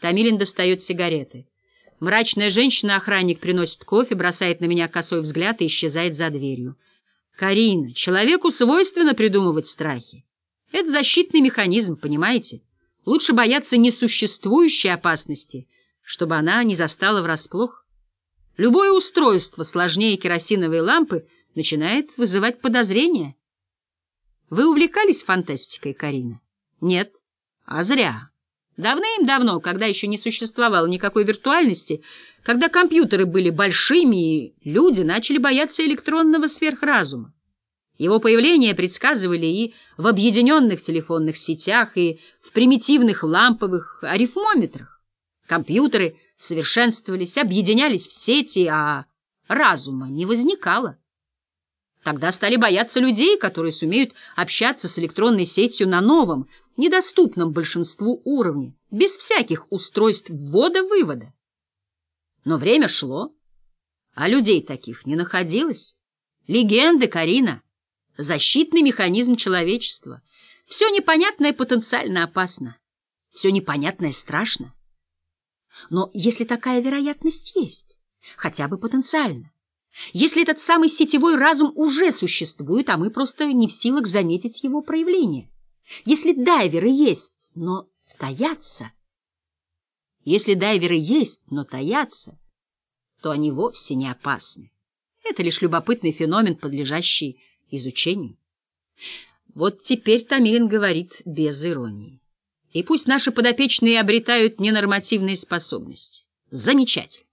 Томилин достает сигареты. Мрачная женщина-охранник приносит кофе, бросает на меня косой взгляд и исчезает за дверью. Карина, человеку свойственно придумывать страхи. Это защитный механизм, понимаете? Лучше бояться несуществующей опасности, чтобы она не застала врасплох. Любое устройство сложнее керосиновой лампы начинает вызывать подозрения. Вы увлекались фантастикой, Карина? Нет. А зря. Давным-давно, когда еще не существовало никакой виртуальности, когда компьютеры были большими, и люди начали бояться электронного сверхразума. Его появление предсказывали и в объединенных телефонных сетях, и в примитивных ламповых арифмометрах. Компьютеры совершенствовались, объединялись в сети, а разума не возникало. Тогда стали бояться людей, которые сумеют общаться с электронной сетью на новом, недоступном большинству уровне, без всяких устройств ввода-вывода. Но время шло, а людей таких не находилось. Легенды, Карина, защитный механизм человечества. Все непонятное потенциально опасно, все непонятное страшно. Но если такая вероятность есть, хотя бы потенциально, если этот самый сетевой разум уже существует, а мы просто не в силах заметить его проявление, если дайверы есть, но таятся. Если дайверы есть, но таятся, то они вовсе не опасны. Это лишь любопытный феномен, подлежащий изучению. Вот теперь Тамилин говорит без иронии. И пусть наши подопечные обретают ненормативные способности. Замечательно.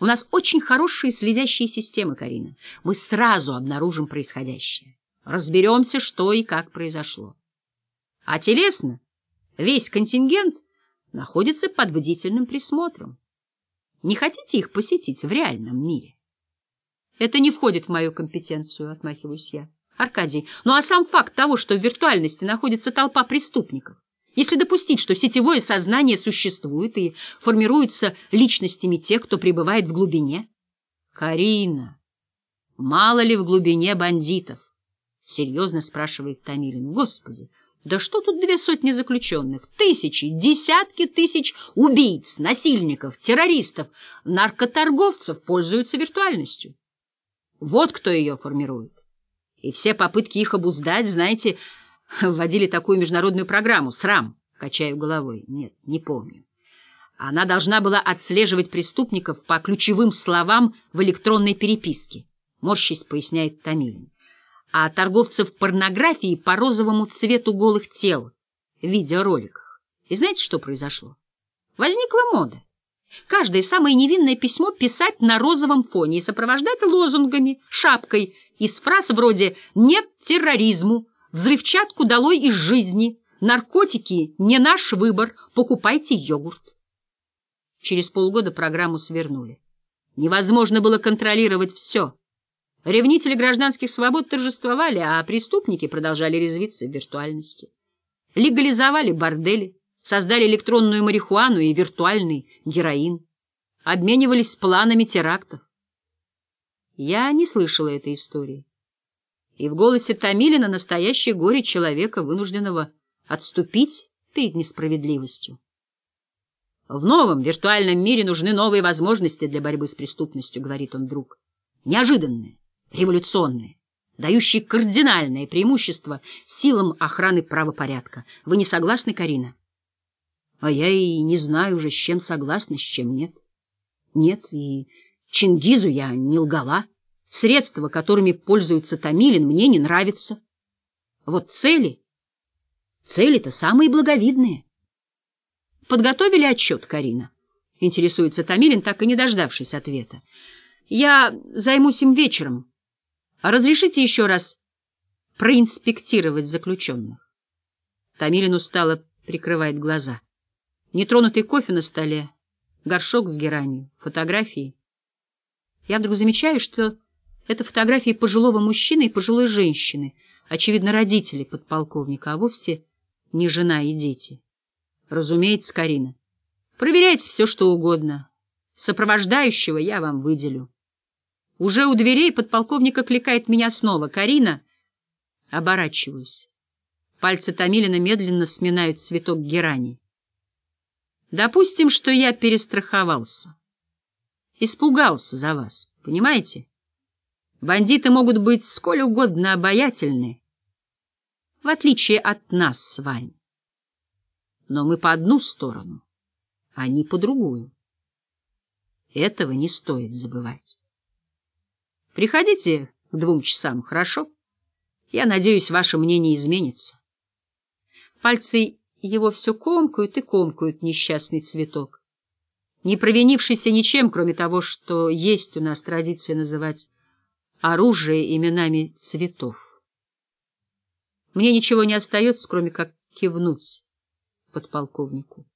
У нас очень хорошие следящие системы, Карина. Мы сразу обнаружим происходящее. Разберемся, что и как произошло. А телесно весь контингент находится под бдительным присмотром. Не хотите их посетить в реальном мире? Это не входит в мою компетенцию, отмахиваюсь я. Аркадий, ну а сам факт того, что в виртуальности находится толпа преступников, если допустить, что сетевое сознание существует и формируется личностями тех, кто пребывает в глубине? Карина, мало ли в глубине бандитов? Серьезно спрашивает Томилин. Господи, да что тут две сотни заключенных? Тысячи, десятки тысяч убийц, насильников, террористов, наркоторговцев пользуются виртуальностью. Вот кто ее формирует. И все попытки их обуздать, знаете, вводили такую международную программу «СРАМ». Качаю головой. Нет, не помню. Она должна была отслеживать преступников по ключевым словам в электронной переписке. Морщись, поясняет Томилин а торговцев порнографией по розовому цвету голых тел в видеороликах. И знаете, что произошло? Возникла мода. Каждое самое невинное письмо писать на розовом фоне и сопровождать лозунгами, шапкой из фраз вроде «нет терроризму», «взрывчатку долой из жизни», «наркотики не наш выбор, покупайте йогурт». Через полгода программу свернули. Невозможно было контролировать все. Ревнители гражданских свобод торжествовали, а преступники продолжали резвиться в виртуальности. Легализовали бордели, создали электронную марихуану и виртуальный героин, обменивались планами терактов. Я не слышала этой истории. И в голосе Томилина настоящее горе человека, вынужденного отступить перед несправедливостью. В новом виртуальном мире нужны новые возможности для борьбы с преступностью, говорит он друг. Неожиданные революционные, дающие кардинальное преимущество силам охраны правопорядка. Вы не согласны, Карина? А я и не знаю уже, с чем согласна, с чем нет. Нет, и Чингизу я не лгала. Средства, которыми пользуется Томилин, мне не нравятся. Вот цели... Цели-то самые благовидные. Подготовили отчет, Карина? Интересуется Томилин, так и не дождавшись ответа. Я займусь им вечером. А разрешите еще раз проинспектировать заключенных? Томилин устало прикрывает глаза. Нетронутый кофе на столе, горшок с геранью, фотографии. Я вдруг замечаю, что это фотографии пожилого мужчины и пожилой женщины, очевидно, родители подполковника, а вовсе не жена и дети. Разумеется, Карина. Проверяйте все, что угодно. Сопровождающего я вам выделю. Уже у дверей подполковник окликает меня снова. «Карина!» Оборачиваюсь. Пальцы Томилина медленно сминают цветок герани. Допустим, что я перестраховался. Испугался за вас, понимаете? Бандиты могут быть сколь угодно обаятельны, в отличие от нас с вами. Но мы по одну сторону, а не по другую. Этого не стоит забывать. Приходите к двум часам, хорошо? Я надеюсь, ваше мнение изменится. Пальцы его все комкают и комкают несчастный цветок, не провинившийся ничем, кроме того, что есть у нас традиция называть оружие именами цветов. Мне ничего не остается, кроме как кивнуть подполковнику.